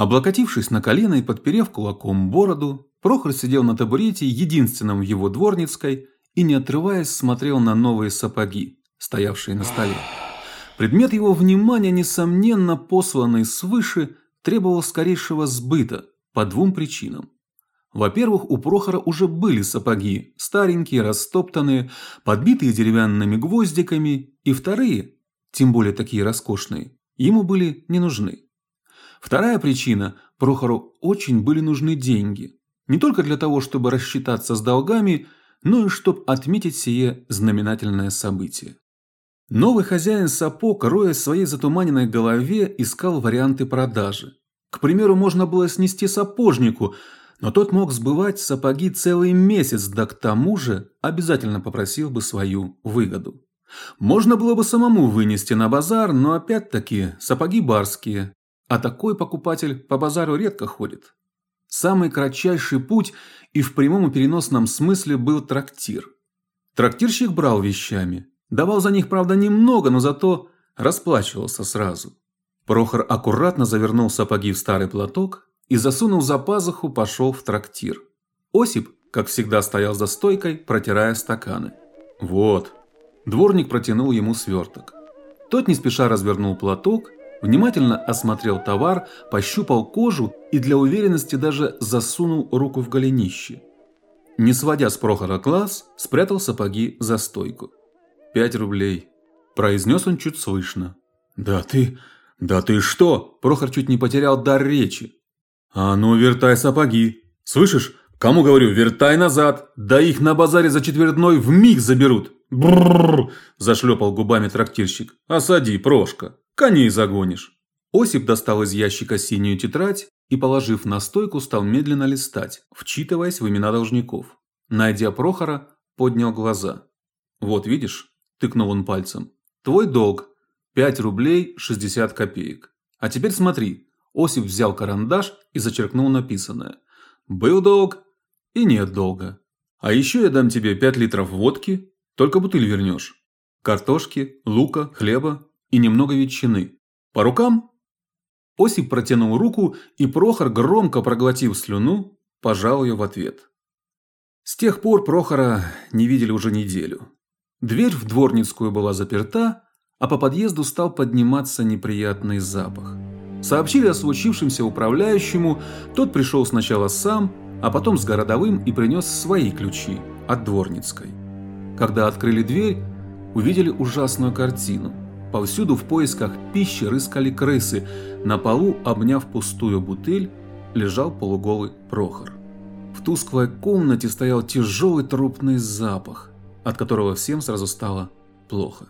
Облокотившись на колено и подперев кулаком бороду, Прохор сидел на табурете, единственном в его дворницкой, и не отрываясь смотрел на новые сапоги, стоявшие на столе. Предмет его внимания, несомненно посланный свыше, требовал скорейшего сбыта по двум причинам. Во-первых, у Прохора уже были сапоги, старенькие, растоптанные, подбитые деревянными гвоздиками, и вторые, тем более такие роскошные, ему были не нужны. Вторая причина – Прохору очень были нужны деньги. Не только для того, чтобы рассчитаться с долгами, но и чтобы отметить сие знаменательное событие. Новый хозяин сапог, роя своей затуманенной голове, искал варианты продажи. К примеру, можно было снести сапожнику, но тот мог сбывать сапоги целый месяц, да к тому же обязательно попросил бы свою выгоду. Можно было бы самому вынести на базар, но опять-таки сапоги барские, а такой покупатель по базару редко ходит. Самый кратчайший путь и в прямом и переносном смысле был трактир. Трактирщик брал вещами, давал за них, правда, немного, но зато расплачивался сразу. Прохор аккуратно завернул сапоги в старый платок и засунув за пазуху, пошел в трактир. Осип, как всегда, стоял за стойкой, протирая стаканы. Вот. Дворник протянул ему сверток. Тот не спеша развернул платок Внимательно осмотрел товар, пощупал кожу и для уверенности даже засунул руку в голенище. Не сводя с Прохора глаз, спрятал сапоги за стойку. «Пять рублей», – произнес он чуть слышно. «Да ты... да ты что?» – Прохор чуть не потерял дар речи. «А ну, вертай сапоги. Слышишь? Кому говорю, вертай назад. Да их на базаре за четвертной в миг заберут». «Брррр!» – зашлепал губами трактирщик. «Осади, Прошка». Коней загонишь. Осип достал из ящика синюю тетрадь и, положив на стойку, стал медленно листать, вчитываясь в имена должников. Найдя Прохора, поднял глаза. «Вот видишь?» – тыкнул он пальцем. «Твой долг. 5 рублей 60 копеек. А теперь смотри». Осип взял карандаш и зачеркнул написанное. «Был долг и нет долга. А еще я дам тебе 5 литров водки, только бутыль вернешь. Картошки, лука, хлеба и немного ветчины. По рукам? Осип протянул руку, и Прохор, громко проглотив слюну, пожал ее в ответ. С тех пор Прохора не видели уже неделю. Дверь в дворницкую была заперта, а по подъезду стал подниматься неприятный запах. Сообщили о случившемся управляющему, тот пришел сначала сам, а потом с городовым и принес свои ключи от дворницкой. Когда открыли дверь, увидели ужасную картину. Повсюду в поисках пищи рыскали крысы. На полу, обняв пустую бутыль, лежал полуголый Прохор. В тусклой комнате стоял тяжелый трупный запах, от которого всем сразу стало плохо.